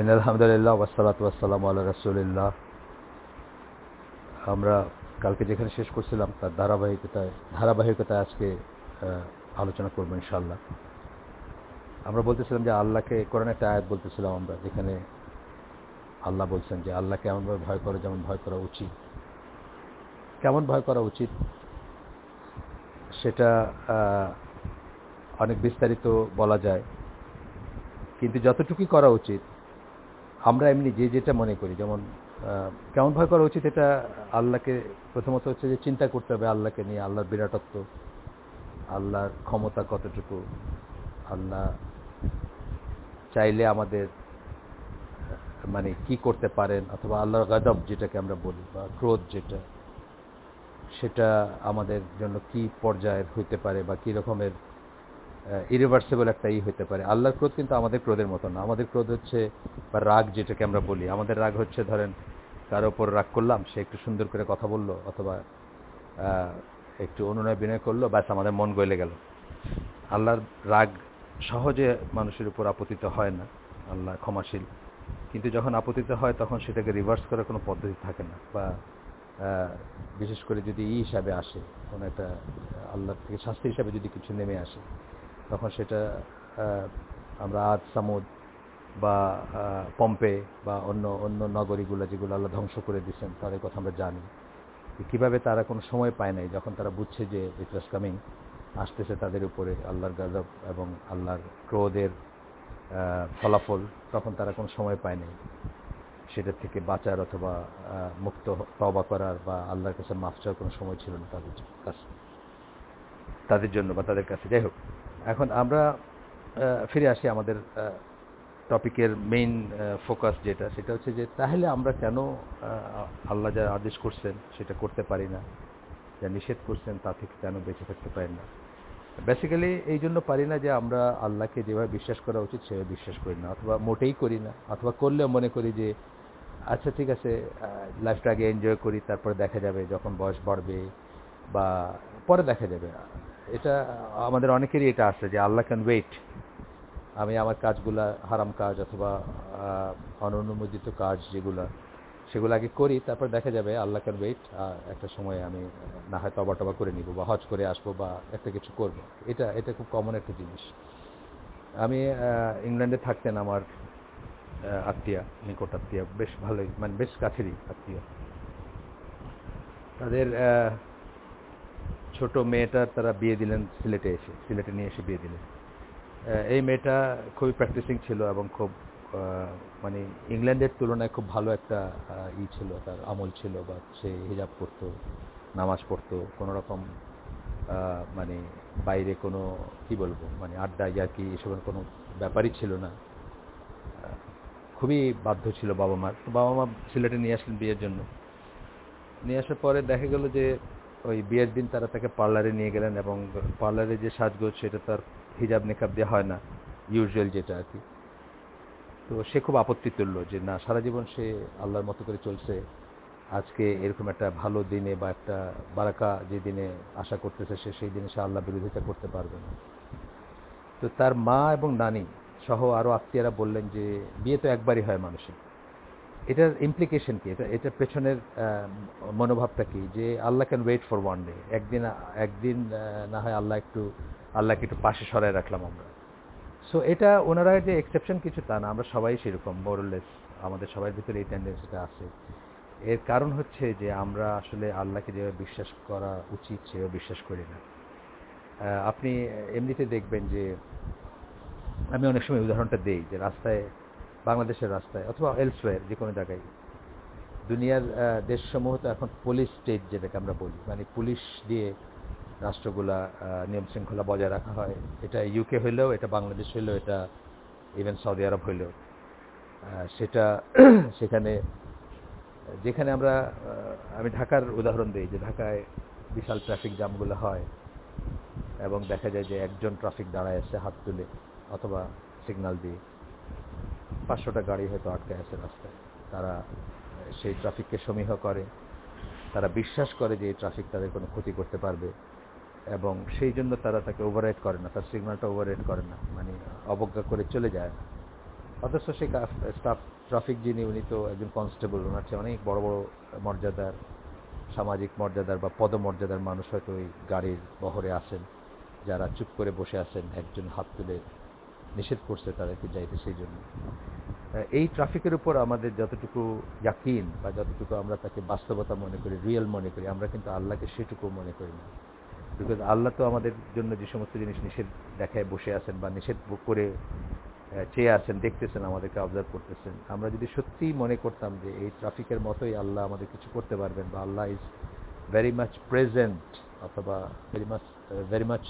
In আলহামদুলিল্লাহ ওয়াসালাত ওয়াসালাম আল্লাহ রাসুলিল্লাহ আমরা কালকে যেখানে শেষ করছিলাম, তার ধারাবাহিকতায় ধারাবাহিকতায় আজকে আলোচনা করব ইনশাল্লাহ আমরা বলতেছিলাম যে আল্লাহকে, কোরআন একটা আয়াত বলতেছিলাম আমরা, যেখানে আল্লাহ বলছেন যে আল্লাহকে এমনভাবে ভয় করো যেমন ভয় করা উচিত। কেমন ভয় করা উচিত? সেটা অনেক বিস্তারিত বলা যায়। কিন্তু যতটুকুই করা উচিত আমরা এমনি যে যেটা মনে করি, যেমন কেমন ভয় করা উচিত এটা আল্লাহকে প্রথমত হচ্ছে যে চিন্তা করতে হবে আল্লাহকে নিয়ে, আল্লাহর বিরাটত্ব, আল্লাহর ক্ষমতা কতটুকু, আল্লাহ চাইলে আমাদের মানে কি করতে পারেন অথবা আল্লাহর গাদব যেটাকে আমরা বলি বা ক্রোধ যেটা, সেটা আমাদের জন্য কি পর্যায়ের হইতে পারে বা কি রকমের ইরিভার্সেবল একটা ই হতে পারে। আল্লাহর ক্রোধ কিন্তু আমাদের ক্রোধের মতো না। আমাদের ক্রোধ হচ্ছে বা রাগ যেটাকে আমরা বলি। আমাদের রাগ হচ্ছে ধরেন কারও ওপর রাগ করলাম, সে একটু সুন্দর করে কথা বলল অথবা একটু অনুনয় বিনয় করল, ব্যাস আমাদের মন গলে গেল। আল্লাহর রাগ সহজে মানুষের উপর আপতিত হয় না। আল্লাহ ক্ষমাশীল। কিন্তু যখন আপতিত হয়, তখন সেটাকে রিভার্স করার কোনো পদ্ধতি থাকে না। বা বিশেষ করে যদি ই হিসাবে আসে, কোনো একটা আল্লাহ থেকে শাস্তি হিসাবে যদি কিছু নেমে আসে তখন সেটা আমরা আজ সামুদ বা পম্পে বা অন্য অন্য নগরীগুলো যেগুলো আল্লাহ ধ্বংস করে দিচ্ছেন তাদের কথা আমরা জানি। কীভাবে তারা কোনো সময় পায় নাই, যখন তারা বুঝছে যে ইট কামিং আসতেছে তাদের উপরে আল্লাহর গাজব এবং আল্লাহর ক্রোধের ফলাফল, তখন তারা কোনো সময় পায় নাই। সেটা থেকে বাঁচার অথবা মুক্ত তবা করার বা আল্লাহর কাছে মাফ চাওয়ার কোনো সময় ছিল না তাদের কাছে। তাদের জন্য বা তাদের কাছে। যাই হোক। এখন আমরা ফিরে আসি আমাদের টপিকের মেইন ফোকাস যেটা। সেটা হচ্ছে যে, তাহলে আমরা কেন আল্লাহ যা আদেশ করছেন সেটা করতে পারি না? যা নিষেধ করছেন তা থেকে কেন বেঁচে থাকতে পারি না? বেসিক্যালি এই জন্য পারি না যে আমরা আল্লাহকে যেভাবে বিশ্বাস করা উচিত সেভাবে বিশ্বাস করি না, অথবা মোটেই করি না, অথবা করলেও মনে করি যে আচ্ছা ঠিক আছে লাইফটা আগে এনজয় করি, তারপরে দেখা যাবে যখন বয়স বাড়বে, বা পরে দেখা যাবে। এটা আমাদের অনেকেরই এটা আছে যে আল্লাহ ক্যান ওয়েট আমি আমার কাজগুলা, হারাম কাজ অথবা অননুমোদিত কাজ যেগুলা, সেগুলো আগে করি, তারপর দেখা যাবে আল্লাহ ক্যান ওয়েট একটা সময় আমি না হয় তবা টবা করে নিব বা হজ করে আসব বা একটা কিছু করব। এটা এটা খুব কমন একটা জিনিস। আমি ইংল্যান্ডে থাকতেন আমার আত্মীয়া, নিকট আত্মীয়া, বেশ ভালোই মানে বেশ কাছেরই আত্মীয়। তাদের ছোট মেয়েটার তারা বিয়ে দিলেন, সিলেটে এসে, সিলেটে নিয়ে এসে বিয়ে দিলেন। এই মেয়েটা খুবই প্র্যাকটিসিং ছিল এবং খুব মানে ইংল্যান্ডের তুলনায় খুব ভালো একটা ই ছিল, তার আমল ছিল বা সে হিজাব পড়তো নামাজ পড়তো, কোনো রকম মানে বাইরে কোনো, কি বলব মানে আড্ডা, ইয়ার্কি এসবের কোনো ব্যাপারই ছিল না। খুবই বাধ্য ছিল বাবা মার। বাবা মা সিলেটে নিয়ে আসলেন বিয়ের জন্য। নিয়ে আসার পরে দেখা গেল যে ওই বিয়ের দিন তারা তাকে পার্লারে নিয়ে গেলেন এবং পার্লারে যে সাজগোজ সেটা তার হিজাব নেকাব দিয়ে হয় না ইউজুয়াল যেটা আর কি। তো সে খুব আপত্তি তুললো যে, না, সারা জীবন সে আল্লাহর মতো করে চলছে। আজকে এরকম একটা ভালো দিনে বা একটা বারাকা যে দিনে আশা করতেছে সে, সেই দিনে সে আল্লাহ বিরোধিতা করতে পারবে না। তো তার মা এবং নানি সহ আরও আত্মীয়রা বললেন যে, বিয়ে তো একবারই হয় মানুষের। এটার ইমপ্লিকেশন কি? এটা এটার পেছনের মনোভাবটা কি? যে Allah can wait for one day একদিন একদিন না হয় আল্লাহ একটু, আল্লাহকে একটু পাশে সরায় রাখলাম আমরা। সো এটা ওনারা যে এক্সেপশন কিছু তা না। আমরা সবাই সেরকম মোরলেস আমাদের সবার ভিতরে এই টেন্ডেন্সিটা আছে। এর কারণ হচ্ছে যে আমরা আসলে আল্লাহকে যেভাবে বিশ্বাস করা উচিত, সেভাবে বিশ্বাস করি না। আপনি এমনিতে দেখবেন যে, আমি অনেক সময় উদাহরণটা দেই যে রাস্তায় বাংলাদেশের রাস্তায় অথবা এলসওয়্যার যে কোনো জায়গায়। দুনিয়ার দেশসমূহ তো এখন পুলিশ স্টেট যেটাকে আমরা বলি। মানে পুলিশ দিয়ে রাষ্ট্রগুলা নিয়ম শৃঙ্খলা বজায় রাখা হয়। এটা ইউকে হইলেও, এটা বাংলাদেশ হইলেও, এটা ইভেন সৌদি আরব হইলেও। সেটা, সেখানে, যেখানে আমরা আমি ঢাকার উদাহরণ দিই যে ঢাকায় বিশাল ট্রাফিক জ্যামগুলো হয় এবং দেখা যায় যে একজন ট্রাফিক দাঁড়ায় আছে হাত তুলে অথবা সিগন্যাল দিয়ে। পাঁচশোটা গাড়ি হয়তো আটকে আছে রাস্তায়। তারা সেই ট্রাফিককে সমীহ করে। তারা বিশ্বাস করে যে এই ট্রাফিক তাদের কোনো ক্ষতি করতে পারবে। এবং সেই জন্য তারা তাকে ওভাররাইড করে না, তার সিগন্যালটা ওভাররাইড করে না মানে অবজ্ঞা করে চলে যায় না। অথচ সেই স্টাফ ট্রাফিক যিনি, উনি তো একজন কনস্টেবল ওনার চেয়ে অনেক বড় বড় মর্যাদার, সামাজিক মর্যাদার বা পদমর্যাদার মানুষ হয়তো ওই গাড়ির বহরে আসেন যারা চুপ করে বসে আছেন, একজন হাত তুলে নিষেধ করছে তাদেরকে যাইতে সেই জন্য। এই ট্রাফিকের উপর আমাদের যতটুকু ইয়াকিন বা যতটুকু আমরা তাকে বাস্তবতা মনে করি, রিয়েল মনে করি, আমরা কিন্তু আল্লাহকে সেটুকু মনে করি না। বিকজ আল্লাহ তো আমাদের জন্য যে সমস্ত জিনিস নিষেধ দেখায়, বসে আছেন বা নিষেধ করে চেয়ে আছেন, দেখতেছেন, আমাদেরকে অবজার্ভ করতেছেন। আমরা যদি সত্যিই মনে করতাম যে এই ট্রাফিকের মতোই আল্লাহ আমাদের কিছু করতে পারবেন বা Allah is very much present অথবা very much very much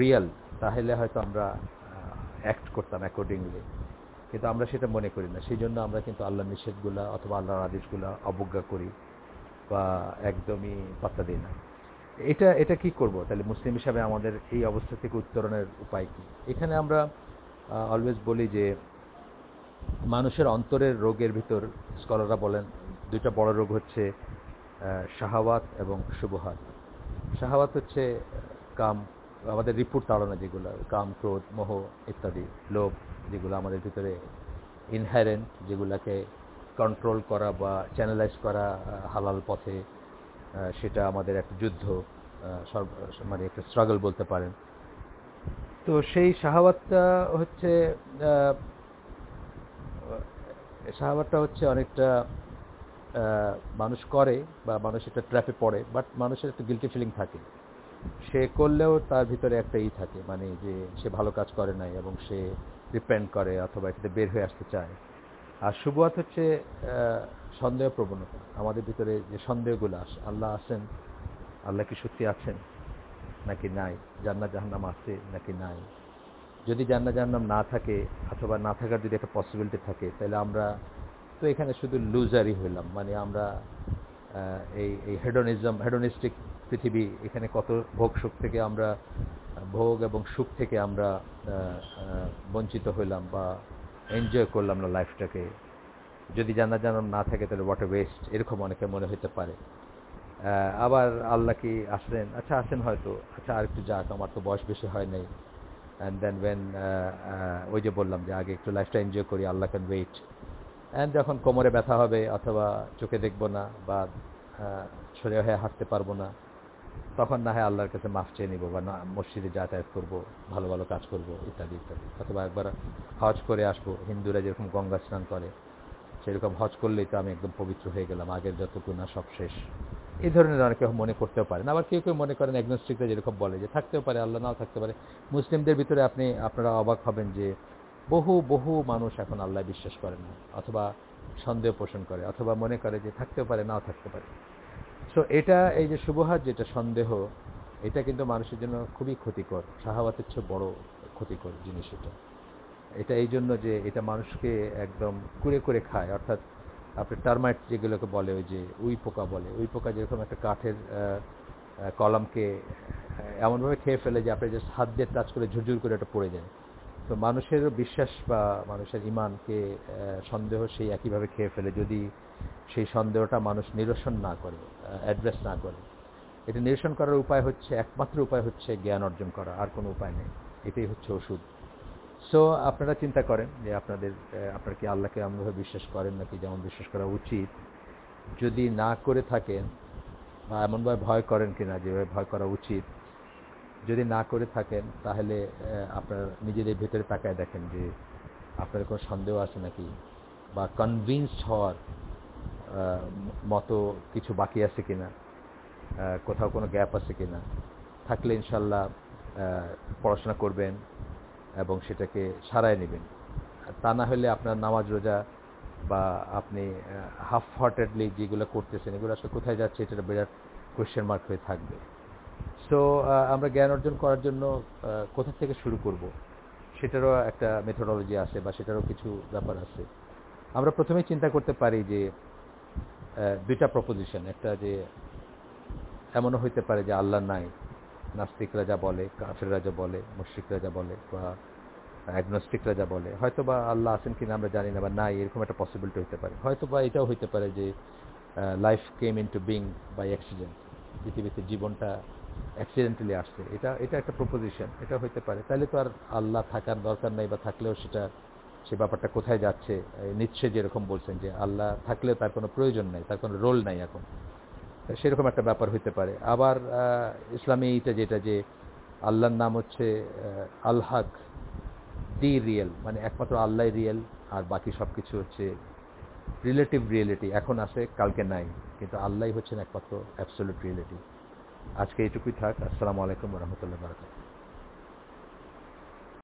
real তাহলে হয়তো আমরা অ্যাক্ট করতাম অ্যাকর্ডিংলি কিন্তু আমরা সেটা মনে করি না। সেই জন্য আমরা কিন্তু আল্লাহ নিষেধগুলা অথবা আল্লাহর আদেশগুলা অবজ্ঞা করি বা একদমই পাত্তা দিই না। এটা এটা কি করব? তাহলে মুসলিম হিসাবে আমাদের এই অবস্থা থেকে উত্তরণের উপায় কি? এখানে আমরা অলওয়েজ বলি যে মানুষের অন্তরের রোগের ভিতর স্কলাররা বলেন, দুইটা বড় রোগ হচ্ছে শাহাওয়াত এবং শুভহাত শাহাওয়াত হচ্ছে কাম আমাদের রিপোর্ট তাড়ানো যেগুলো, কাম, ক্রোধ, মোহ ইত্যাদি, লোভ যেগুলো আমাদের ভিতরে ইনহারেন্ট যেগুলোকে কন্ট্রোল করা বা চ্যানেলাইজ করা হালাল পথে সেটা আমাদের একটা যুদ্ধ সর্ব মানে একটা স্ট্রাগল বলতে পারেন। তো সেই শাহাবাতটা হচ্ছে শাহাবাতটা হচ্ছে অনেকটা মানুষ করে বা মানুষ একটা ট্র্যাপে পড়ে বাট মানুষের একটা গিলটি ফিলিং থাকে। সে করলেও তার ভিতরে একটা ই থাকে মানে যে সে ভালো কাজ করে নাই এবং সে রিপেন্ড করে অথবা এটাতে বের হয়ে আসতে চায়। আর শুভয়াত হচ্ছে সন্দেহ প্রবণতা আমাদের ভিতরে যে সন্দেহগুলো আসে, আল্লাহ আছেন, আল্লাহ কি সত্যি আছেন নাকি নাই? জান্নাত জাহান্নাম আছে নাকি নাই? যদি জান্নাত জাহান্নাম না থাকে অথবা না থাকার যদি একটা পসিবিলিটি থাকে, তাহলে আমরা তো এখানে শুধু লুজারই হইলাম। মানে আমরা এই এই হেডোনিজম হেডোনিস্টিক পৃথিবী, এখানে কত ভোগ সুখ থেকে আমরা, ভোগ এবং সুখ থেকে আমরা বঞ্চিত হইলাম বা এনজয় করলাম না লাইফটাকে যদি জানা জানাম না থাকে, তাহলে ওয়াটার ওয়েস্ট এরকম অনেকে মনে হতে পারে। আবার আল্লাহ কি আসলেন? আচ্ছা আসেন হয়তো। আচ্ছা আর একটু যাক, আমার তো বয়স বেশি হয় নাই। অ্যান্ড দেন ওয়েন ওই যে বললাম যে আগে একটু লাইফটা এনজয় করি, আল্লাহ ক্যান ওয়েট অ্যান্ড যখন কোমরে ব্যথা হবে অথবা চোখে দেখব না বা সরে হয়ে হাঁটতে পারব না তখন না হয় আল্লাহর কাছে মাফ চেয়ে নিবো বা না, মসজিদে যাতায়াত করব, ভালো ভালো কাজ করব, ইত্যাদি ইত্যাদি। অথবা একবার হজ করে আসব, হিন্দুরা যেরকম গঙ্গা স্নান করে, সেরকম হজ করলেই তো আমি একদম পবিত্র হয়ে গেলাম, আগের যত গুণা সব শেষ। এই ধরনের অনেকে মনে করতেও পারেন আবার কেউ কেউ মনে করেন অ্যাগনোস্টিকরা যেরকম বলে যে থাকতেও পারে, আল্লাহ নাও থাকতে পারে। মুসলিমদের ভিতরে আপনি, আপনারা অবাক হবেন যে বহু বহু মানুষ এখন আল্লাহ বিশ্বাস করেন না, অথবা সন্দেহ পোষণ করে, অথবা মনে করে যে থাকতেও পারে, নাও থাকতে পারে। সো এটা এই যে শুভহাত যেটা সন্দেহ, এটা কিন্তু মানুষের জন্য খুবই ক্ষতিকর। শাহাবাতের চেয়ে বড় ক্ষতিকর জিনিস এটা। এটা এই জন্য যে এটা মানুষকে একদম কুড়ে করে খায়। অর্থাৎ আপনি টার্মাইট যেগুলোকে বলে, ওই যে উই পোকা বলে, উই পোকা যেরকম একটা কাঠের কলমকে এমনভাবে খেয়ে ফেলে যে আপনি জাস্ট হাত দিয়ে টাচ করে ঝুরঝুর করে এটা পড়ে যায়। তো মানুষের বিশ্বাস বা মানুষের ইমানকে সন্দেহ সেই একইভাবে খেয়ে ফেলে যদি সেই সন্দেহটা মানুষ নিরসন না করে অ্যাড্রেস না করে। এটা নিরসন করার উপায় হচ্ছে, একমাত্র উপায় হচ্ছে জ্ঞান অর্জন করা, আর কোনো উপায় নেই। এটাই হচ্ছে ওষুধ। সো আপনারা চিন্তা করেন যে আপনাদের আপনারা কি আল্লাহকে এমনভাবে বিশ্বাস করেন নাকি যেমন বিশ্বাস করা উচিত? যদি না করে থাকেন বা এমনভাবে ভয় করেন কিনা যেভাবে ভয় করা উচিত যদি না করে থাকেন, তাহলে আপনার নিজেদের ভেতরে তাকায় দেখেন যে আপনার কোনো সন্দেহ আছে নাকি? বা কনভিন্সড হওয়ার মতো কিছু বাকি আছে কিনা? কোথাও কোনো গ্যাপ আছে কিনা? থাকলে ইনশাল্লাহ পড়াশোনা করবেন এবং সেটাকে সারায় নেবেন। তা না হলে আপনার নামাজ রোজা বা আপনি হাফ হার্টেডলি যেগুলো করতেছেন, এগুলো আসলে কোথায় যাচ্ছে এটা বিরাট কোয়েশ্চেন মার্ক হয়ে থাকবে। সো আমরা জ্ঞান অর্জন করার জন্য কোথা থেকে শুরু করব? সেটারও একটা মেথোডলজি আছে বা সেটারও কিছু ব্যাপার আছে। আমরা প্রথমেই চিন্তা করতে পারি যে দুইটা প্রপোজিশন একটা যে, এমনও হইতে পারে যে আল্লাহ নাই। নাস্তিকরা যা বলে, কাফেররা যা বলে, মুশ্রিকরা যা বলে বা অ্যাগনস্টিকরা যা বলে। হয়তো বা আল্লাহ আছেন কিনা আমরা জানি না বা নাই, এরকম একটা পসিবিলিটি হতে পারে। হয়তো বা এটাও হইতে পারে যে life came into being by accident পৃথিবীতে জীবনটা অ্যাক্সিডেন্টালি আসছে। এটা এটা একটা প্রপোজিশন এটা হইতে পারে। তাহলে তো আর আল্লাহ থাকার দরকার নাই বা থাকলেও সেটা, সে ব্যাপারটা কোথায় যাচ্ছে নিচ্ছে যেরকম বলছেন যে আল্লাহ থাকলেও তার কোনো প্রয়োজন নাই, তার কোনো রোল নাই এখন। সেরকম একটা ব্যাপার হইতে পারে। আবার ইসলামী এইটা যেটা যে আল্লাহর নাম হচ্ছে আল দি রিয়েল মানে একমাত্র আল্লাহ রিয়েল, আর বাকি সব কিছু হচ্ছে রিলেটিভ রিয়েলিটি, এখন আসে কালকে নাই, কিন্তু আল্লাহ হচ্ছেন একমাত্র অ্যাবসোলিউট রিয়েলিটি। আজকে এইটুকুই থাক, আসসালামু আলাইকুম রহমতুল্লাহ বারকাত